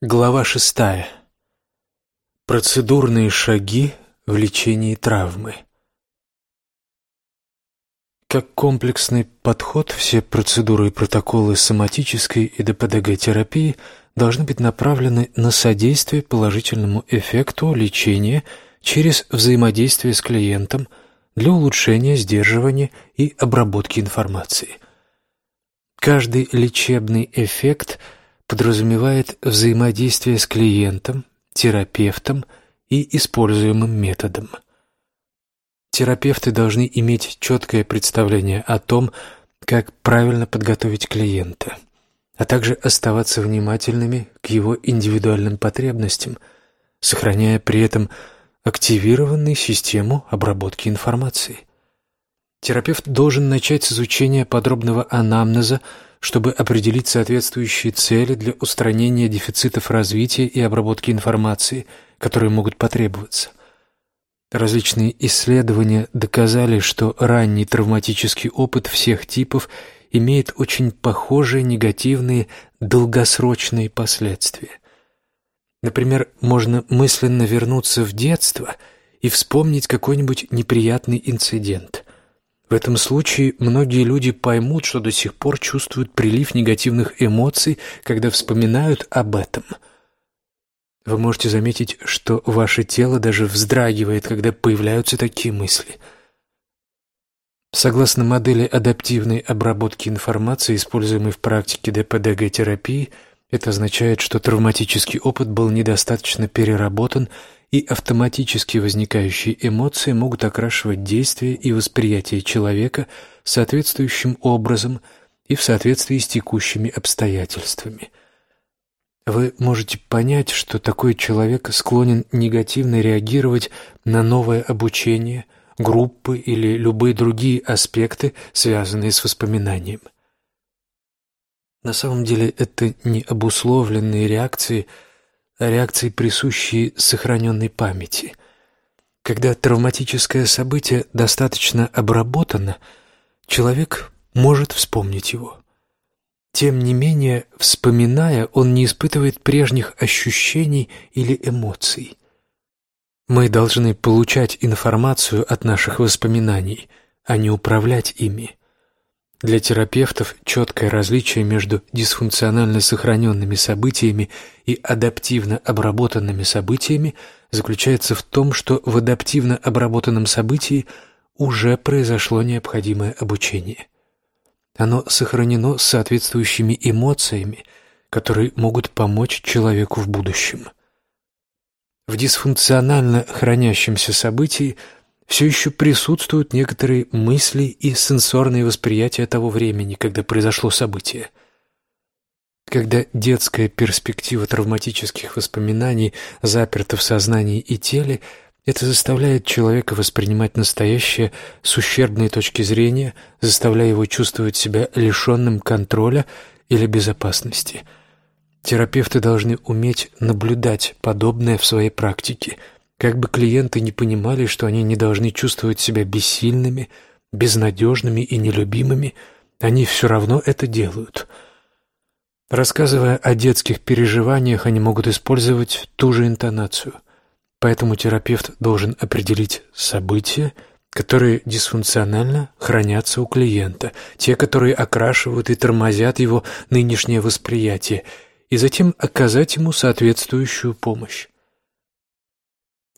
Глава шестая. Процедурные шаги в лечении травмы. Как комплексный подход, все процедуры и протоколы соматической и ДПДГ-терапии должны быть направлены на содействие положительному эффекту лечения через взаимодействие с клиентом для улучшения сдерживания и обработки информации. Каждый лечебный эффект – подразумевает взаимодействие с клиентом, терапевтом и используемым методом. Терапевты должны иметь четкое представление о том, как правильно подготовить клиента, а также оставаться внимательными к его индивидуальным потребностям, сохраняя при этом активированную систему обработки информации. Терапевт должен начать с изучения подробного анамнеза, чтобы определить соответствующие цели для устранения дефицитов развития и обработки информации, которые могут потребоваться. Различные исследования доказали, что ранний травматический опыт всех типов имеет очень похожие негативные долгосрочные последствия. Например, можно мысленно вернуться в детство и вспомнить какой-нибудь неприятный инцидент – в этом случае многие люди поймут, что до сих пор чувствуют прилив негативных эмоций, когда вспоминают об этом. Вы можете заметить, что ваше тело даже вздрагивает, когда появляются такие мысли. Согласно модели адаптивной обработки информации, используемой в практике ДПДГ-терапии, это означает, что травматический опыт был недостаточно переработан и автоматически возникающие эмоции могут окрашивать действия и восприятие человека соответствующим образом и в соответствии с текущими обстоятельствами. Вы можете понять, что такой человек склонен негативно реагировать на новое обучение, группы или любые другие аспекты, связанные с воспоминанием. На самом деле это не обусловленные реакции – реакции, присущие сохраненной памяти. Когда травматическое событие достаточно обработано, человек может вспомнить его. Тем не менее, вспоминая, он не испытывает прежних ощущений или эмоций. Мы должны получать информацию от наших воспоминаний, а не управлять ими. Для терапевтов четкое различие между дисфункционально сохраненными событиями и адаптивно обработанными событиями заключается в том, что в адаптивно обработанном событии уже произошло необходимое обучение. Оно сохранено с соответствующими эмоциями, которые могут помочь человеку в будущем. В дисфункционально хранящемся событии – все еще присутствуют некоторые мысли и сенсорные восприятия того времени, когда произошло событие. Когда детская перспектива травматических воспоминаний заперта в сознании и теле, это заставляет человека воспринимать настоящее с ущербной точки зрения, заставляя его чувствовать себя лишенным контроля или безопасности. Терапевты должны уметь наблюдать подобное в своей практике – как бы клиенты не понимали, что они не должны чувствовать себя бессильными, безнадежными и нелюбимыми, они все равно это делают. Рассказывая о детских переживаниях, они могут использовать ту же интонацию. Поэтому терапевт должен определить события, которые дисфункционально хранятся у клиента, те, которые окрашивают и тормозят его нынешнее восприятие, и затем оказать ему соответствующую помощь.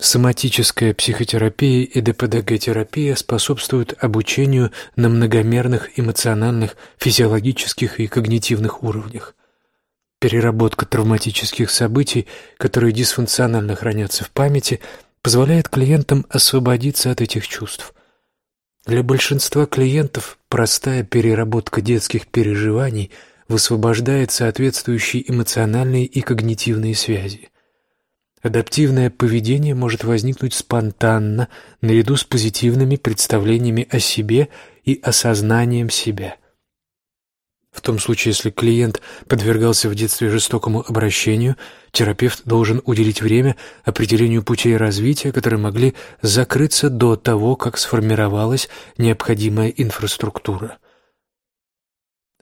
Соматическая психотерапия и ДПДГ-терапия способствуют обучению на многомерных эмоциональных, физиологических и когнитивных уровнях. Переработка травматических событий, которые дисфункционально хранятся в памяти, позволяет клиентам освободиться от этих чувств. Для большинства клиентов простая переработка детских переживаний высвобождает соответствующие эмоциональные и когнитивные связи. Адаптивное поведение может возникнуть спонтанно, наряду с позитивными представлениями о себе и осознанием себя. В том случае, если клиент подвергался в детстве жестокому обращению, терапевт должен уделить время определению путей развития, которые могли закрыться до того, как сформировалась необходимая инфраструктура.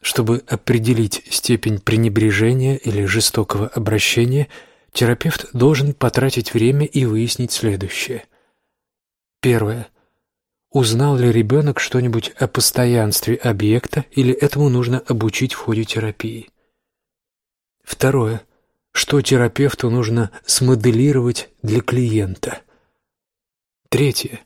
Чтобы определить степень пренебрежения или жестокого обращения, терапевт должен потратить время и выяснить следующее. Первое. Узнал ли ребенок что-нибудь о постоянстве объекта или этому нужно обучить в ходе терапии? Второе. Что терапевту нужно смоделировать для клиента? Третье.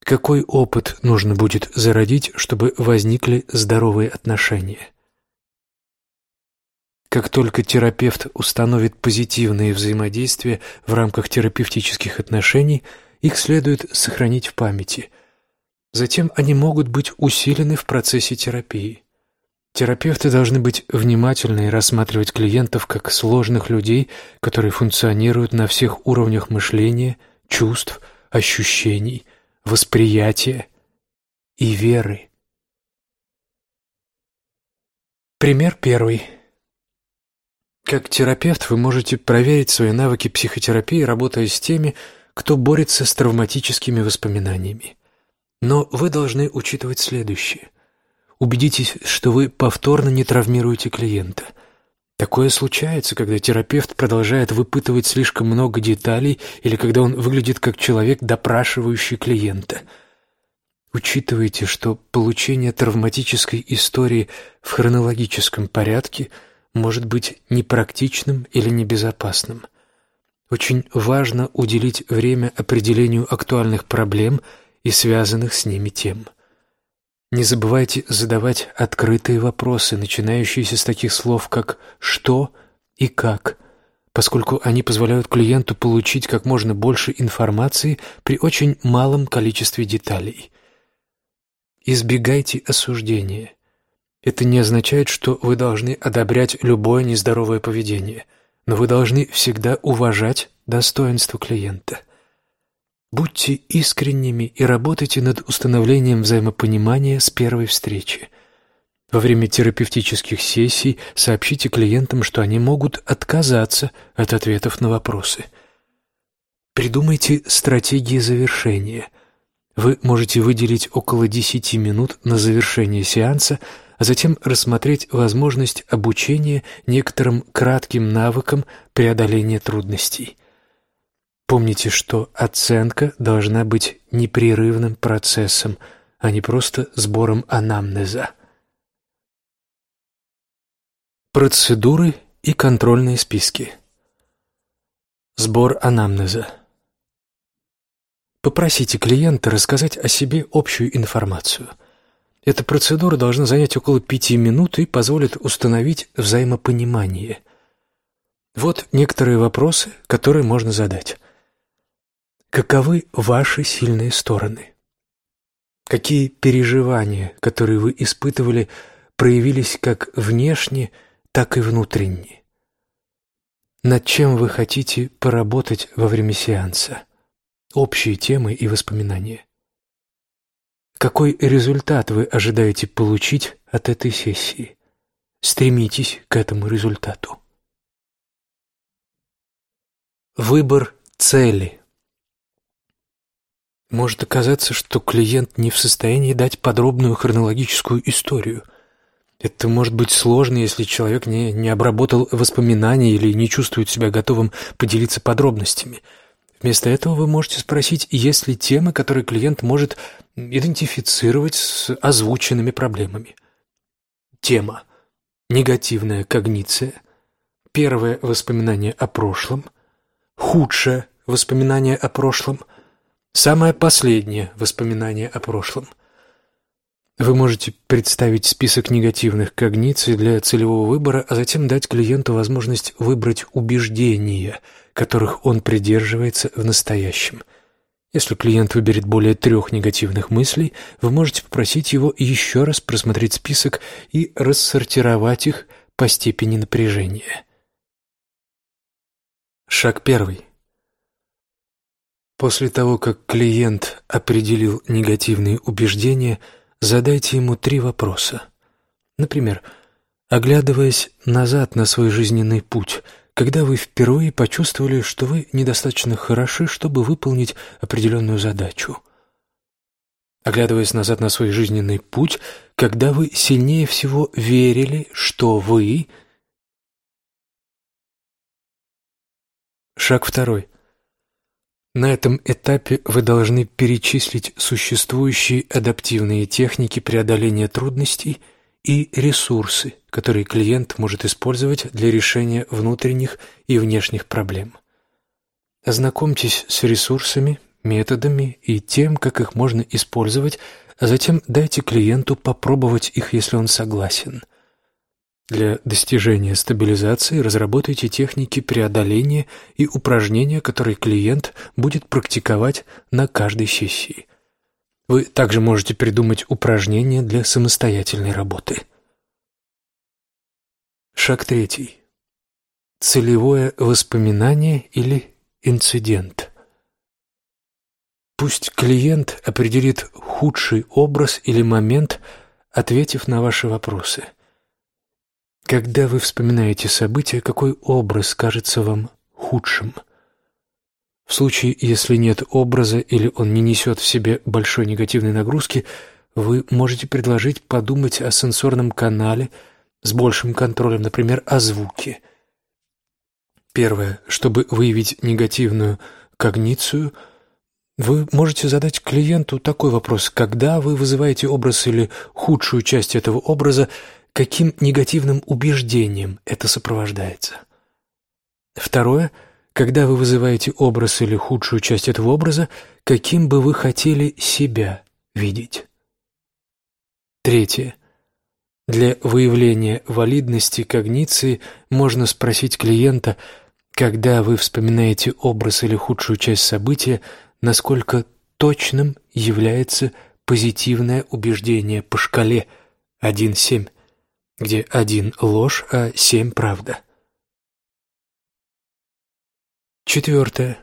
Какой опыт нужно будет зародить, чтобы возникли здоровые отношения? Как только терапевт установит позитивные взаимодействия в рамках терапевтических отношений, их следует сохранить в памяти. Затем они могут быть усилены в процессе терапии. Терапевты должны быть внимательны и рассматривать клиентов как сложных людей, которые функционируют на всех уровнях мышления, чувств, ощущений, восприятия и веры. Пример первый. Как терапевт вы можете проверить свои навыки психотерапии, работая с теми, кто борется с травматическими воспоминаниями. Но вы должны учитывать следующее. Убедитесь, что вы повторно не травмируете клиента. Такое случается, когда терапевт продолжает выпытывать слишком много деталей или когда он выглядит как человек, допрашивающий клиента. Учитывайте, что получение травматической истории в хронологическом порядке может быть непрактичным или небезопасным. Очень важно уделить время определению актуальных проблем и связанных с ними тем – не забывайте задавать открытые вопросы, начинающиеся с таких слов, как «что» и «как», поскольку они позволяют клиенту получить как можно больше информации при очень малом количестве деталей. Избегайте осуждения. Это не означает, что вы должны одобрять любое нездоровое поведение, но вы должны всегда уважать достоинство клиента. Будьте искренними и работайте над установлением взаимопонимания с первой встречи. Во время терапевтических сессий сообщите клиентам, что они могут отказаться от ответов на вопросы. Придумайте стратегии завершения. Вы можете выделить около 10 минут на завершение сеанса, а затем рассмотреть возможность обучения некоторым кратким навыкам преодоления трудностей – Помните, что оценка должна быть непрерывным процессом, а не просто сбором анамнеза. Процедуры и контрольные списки. Сбор анамнеза. Попросите клиента рассказать о себе общую информацию. Эта процедура должна занять около пяти минут и позволит установить взаимопонимание. Вот некоторые вопросы, которые можно задать. Каковы ваши сильные стороны? Какие переживания, которые вы испытывали, проявились как внешне, так и внутренне? Над чем вы хотите поработать во время сеанса? Общие темы и воспоминания. Какой результат вы ожидаете получить от этой сессии? Стремитесь к этому результату. Выбор цели. Может оказаться, что клиент не в состоянии дать подробную хронологическую историю. Это может быть сложно, если человек не, не обработал воспоминания или не чувствует себя готовым поделиться подробностями. Вместо этого вы можете спросить, есть ли темы, которые клиент может идентифицировать с озвученными проблемами. Тема. Негативная когниция. Первое воспоминание о прошлом. Худшее воспоминание о прошлом – Самое последнее воспоминание о прошлом. Вы можете представить список негативных когниций для целевого выбора, а затем дать клиенту возможность выбрать убеждения, которых он придерживается в настоящем. Если клиент выберет более трех негативных мыслей, вы можете попросить его еще раз просмотреть список и рассортировать их по степени напряжения. Шаг первый. После того, как клиент определил негативные убеждения, задайте ему три вопроса. Например, оглядываясь назад на свой жизненный путь, когда вы впервые почувствовали, что вы недостаточно хороши, чтобы выполнить определенную задачу. оглядываясь назад на свой жизненный путь, когда вы сильнее всего верили, что вы... Шаг второй. На этом этапе вы должны перечислить существующие адаптивные техники преодоления трудностей и ресурсы, которые клиент может использовать для решения внутренних и внешних проблем. Ознакомьтесь с ресурсами, методами и тем, как их можно использовать, а затем дайте клиенту попробовать их, если он согласен. Для достижения стабилизации разработайте техники преодоления и упражнения, которые клиент будет практиковать на каждой сессии. Вы также можете придумать упражнения для самостоятельной работы. Шаг третий. Целевое воспоминание или инцидент. Пусть клиент определит худший образ или момент, ответив на ваши вопросы. Когда вы вспоминаете событие, какой образ кажется вам худшим? В случае, если нет образа или он не несет в себе большой негативной нагрузки, вы можете предложить подумать о сенсорном канале с большим контролем, например, о звуке. Первое. Чтобы выявить негативную когницию – вы можете задать клиенту такой вопрос. Когда вы вызываете образ или худшую часть этого образа, каким негативным убеждением это сопровождается? Второе. Когда вы вызываете образ или худшую часть этого образа, каким бы вы хотели себя видеть? Третье. Для выявления валидности когниции можно спросить клиента, когда вы вспоминаете образ или худшую часть события, насколько точным является позитивное убеждение по шкале 1-7, где 1 – ложь, а 7 – правда. Четвертое.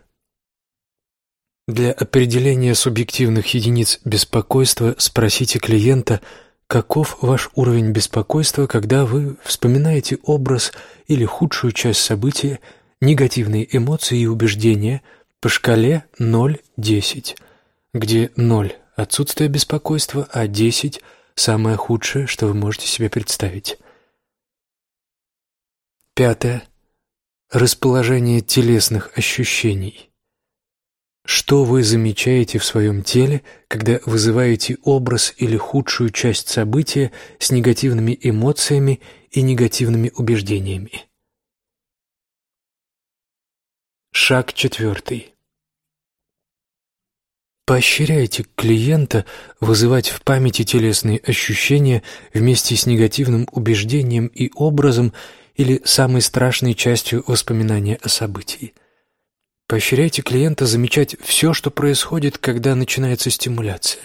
Для определения субъективных единиц беспокойства спросите клиента, каков ваш уровень беспокойства, когда вы вспоминаете образ или худшую часть события, негативные эмоции и убеждения – по шкале 0-10, где 0 – отсутствие беспокойства, а 10 – самое худшее, что вы можете себе представить. Пятое. Расположение телесных ощущений. Что вы замечаете в своем теле, когда вызываете образ или худшую часть события с негативными эмоциями и негативными убеждениями? Шаг четвертый. Поощряйте клиента вызывать в памяти телесные ощущения вместе с негативным убеждением и образом или самой страшной частью воспоминания о событии. Поощряйте клиента замечать все, что происходит, когда начинается стимуляция.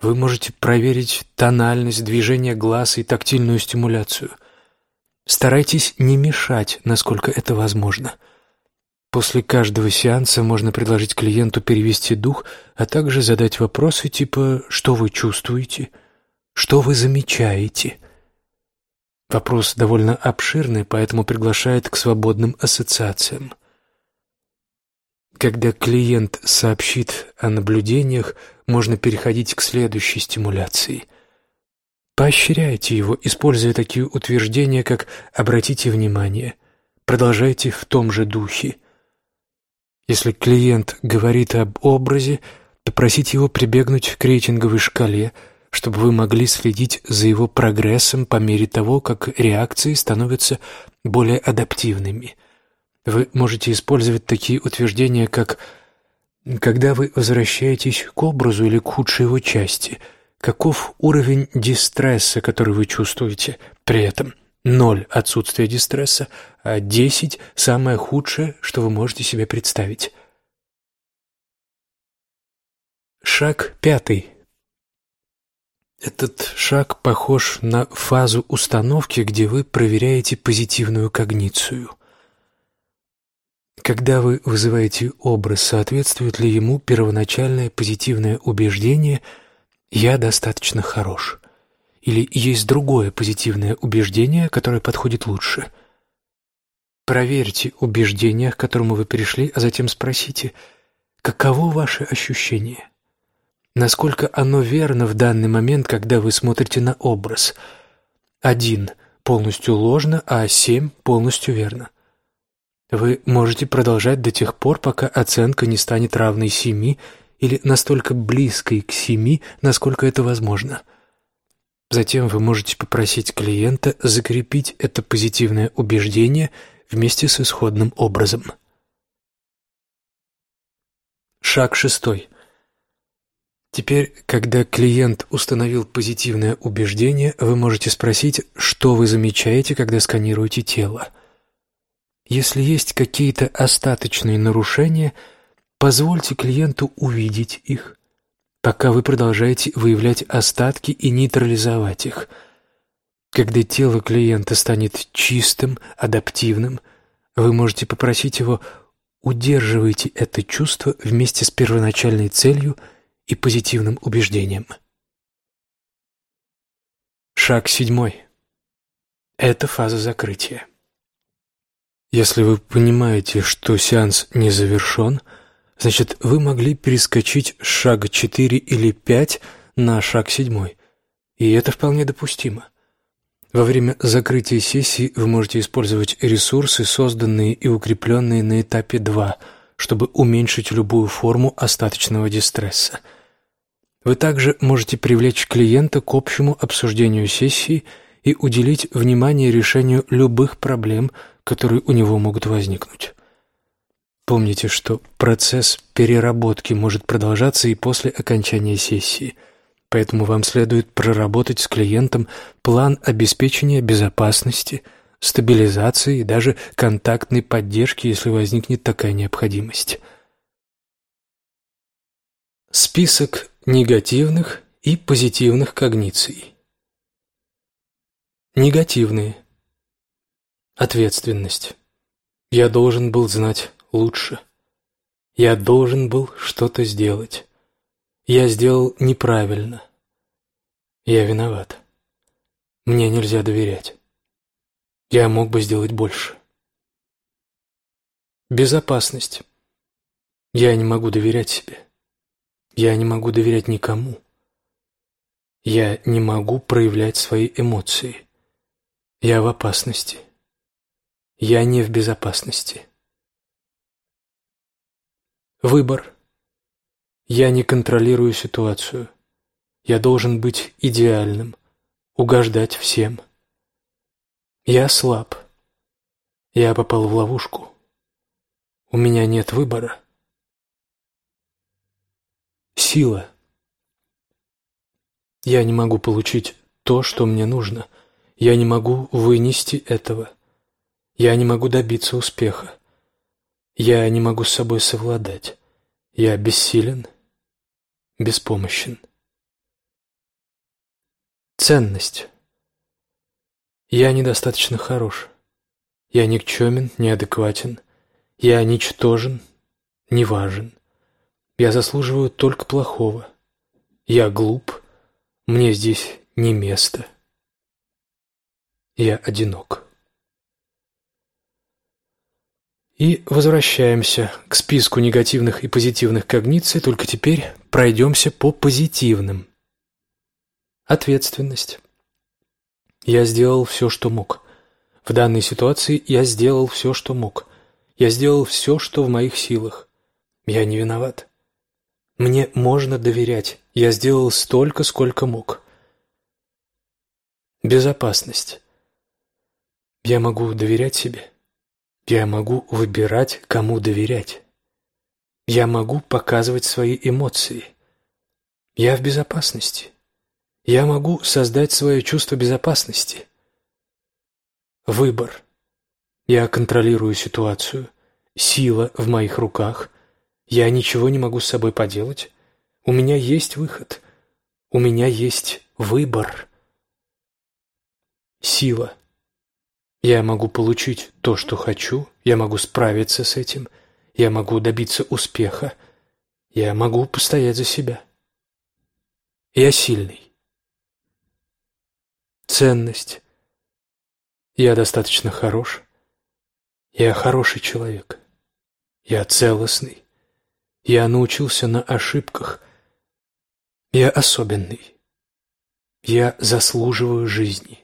Вы можете проверить тональность, движение глаз и тактильную стимуляцию. Старайтесь не мешать, насколько это возможно – После каждого сеанса можно предложить клиенту перевести дух, а также задать вопросы типа «Что вы чувствуете?», «Что вы замечаете?». Вопрос довольно обширный, поэтому приглашает к свободным ассоциациям. Когда клиент сообщит о наблюдениях, можно переходить к следующей стимуляции. Поощряйте его, используя такие утверждения, как «обратите внимание», «продолжайте в том же духе», если клиент говорит об образе, попросите его прибегнуть к рейтинговой шкале, чтобы вы могли следить за его прогрессом по мере того, как реакции становятся более адаптивными. Вы можете использовать такие утверждения, как «когда вы возвращаетесь к образу или к худшей его части», каков уровень дистресса, который вы чувствуете при этом – Ноль – отсутствие дистресса, а десять – самое худшее, что вы можете себе представить. Шаг пятый. Этот шаг похож на фазу установки, где вы проверяете позитивную когницию. Когда вы вызываете образ, соответствует ли ему первоначальное позитивное убеждение «я достаточно хорош». Или есть другое позитивное убеждение, которое подходит лучше? Проверьте убеждение, к которому вы перешли, а затем спросите, каково ваше ощущение? насколько оно верно в данный момент, когда вы смотрите на образ. Один полностью ложно, а семь полностью верно. Вы можете продолжать до тех пор, пока оценка не станет равной семи или настолько близкой к семи, насколько это возможно. Затем вы можете попросить клиента закрепить это позитивное убеждение вместе с исходным образом. Шаг шестой. Теперь, когда клиент установил позитивное убеждение, вы можете спросить, что вы замечаете, когда сканируете тело. Если есть какие-то остаточные нарушения, позвольте клиенту увидеть их, пока вы продолжаете выявлять остатки и нейтрализовать их. Когда тело клиента станет чистым, адаптивным, вы можете попросить его удерживайте это чувство вместе с первоначальной целью – и позитивным убеждением. Шаг седьмой. Это фаза закрытия. Если вы понимаете, что сеанс не завершен, значит, вы могли перескочить с шага 4 или 5 на шаг 7, и это вполне допустимо. Во время закрытия сессии вы можете использовать ресурсы, созданные и укрепленные на этапе 2, чтобы уменьшить любую форму остаточного дистресса – вы также можете привлечь клиента к общему обсуждению сессии и уделить внимание решению любых проблем, которые у него могут возникнуть. Помните, что процесс переработки может продолжаться и после окончания сессии, поэтому вам следует проработать с клиентом план обеспечения безопасности, стабилизации и даже контактной поддержки, если возникнет такая необходимость. Список негативных и позитивных когниций. Негативные. Ответственность. Я должен был знать лучше. Я должен был что-то сделать. Я сделал неправильно. Я виноват. Мне нельзя доверять. Я мог бы сделать больше. Безопасность. Я не могу доверять себе. Я не могу доверять никому. Я не могу проявлять свои эмоции. Я в опасности. Я не в безопасности. Выбор. Я не контролирую ситуацию. Я должен быть идеальным, угождать всем. Я слаб. Я попал в ловушку. У меня нет выбора. Сила. Я не могу получить то, что мне нужно. Я не могу вынести этого. Я не могу добиться успеха. Я не могу с собой совладать. Я бессилен, беспомощен. Ценность. Я недостаточно хорош. Я никчемен, неадекватен. Я ничтожен, неважен. Я заслуживаю только плохого. Я глуп, мне здесь не место. Я одинок. И возвращаемся к списку негативных и позитивных когниций, только теперь пройдемся по позитивным. Ответственность. Я сделал все, что мог. В данной ситуации я сделал все, что мог. Я сделал все, что в моих силах. Я не виноват. Мне можно доверять. Я сделал столько, сколько мог. Безопасность. Я могу доверять себе. Я могу выбирать, кому доверять. Я могу показывать свои эмоции. Я в безопасности. Я могу создать свое чувство безопасности. Выбор. Я контролирую ситуацию. Сила в моих руках. Я ничего не могу с собой поделать. У меня есть выход. У меня есть выбор. Сила. Я могу получить то, что хочу. Я могу справиться с этим. Я могу добиться успеха. Я могу постоять за себя. Я сильный. Ценность. Я достаточно хорош. Я хороший человек. Я целостный. Я научился на ошибках. Я особенный. Я заслуживаю жизни.